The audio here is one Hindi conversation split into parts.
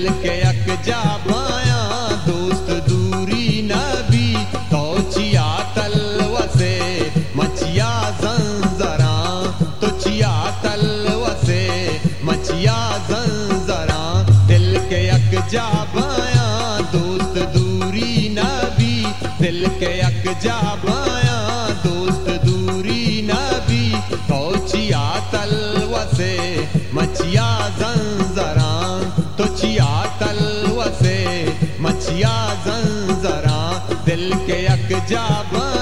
मिल के अक जा पाया, दोस्त दूरी न भी। तो चिया तलव से मचिया जंजरा। तो चिया तलव से मचिया जंजरा। दिल के अक जा पाया, दोस्त दूरी न भी। दिल के अक जा पाया, दोस्त दूरी न भी। तो चिया तलव से मचिया या जंजरा दिल के अकजा बन।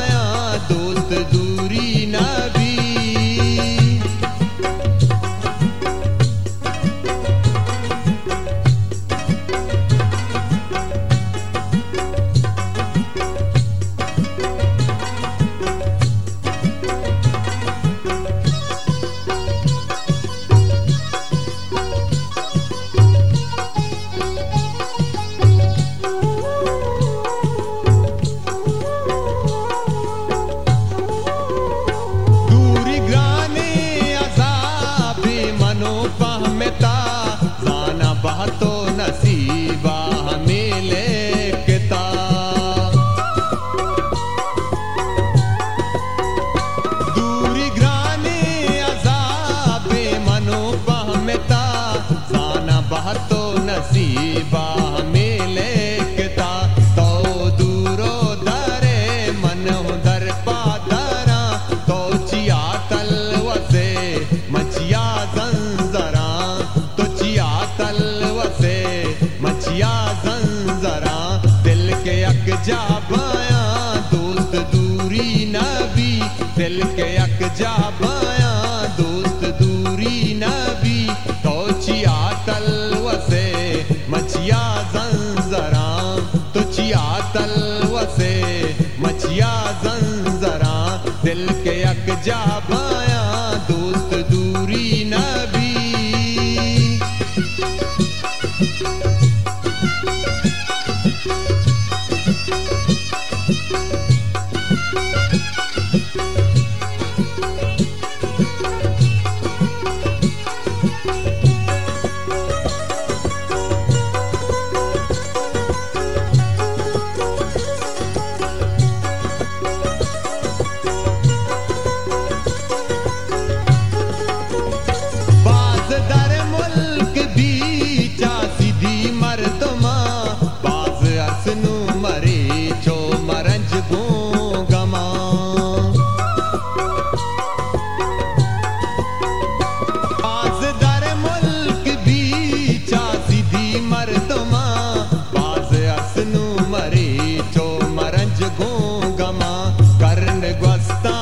दिल के अक जा बाया।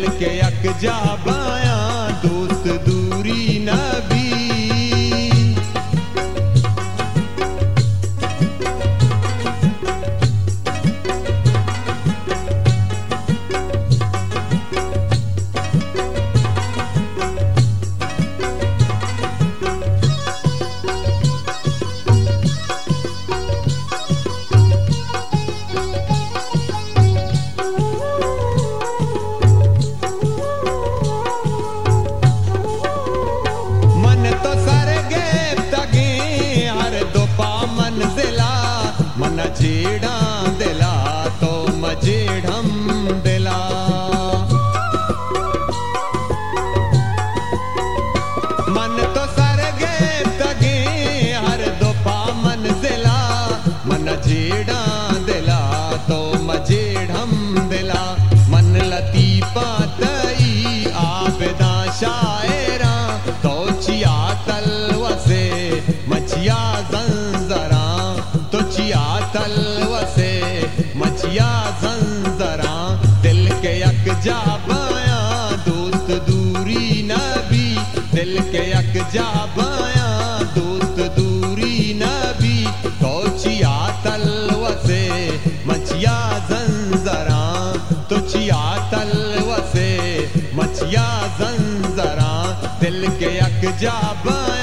मिल के अक जा बाया दोस्त दूरी ना भी मचिया जंजरा, तुचिया तलव से मचिया जंजरा, दिल के यकजा बाया दोस्त दूरी न भी दिल के यकजा बाया दोस्त दूरी न भी कौचिया तल वसे मचिया जंजरा, तुचिया तल वसे मचिया जंजरा, दिल के यकजा बाया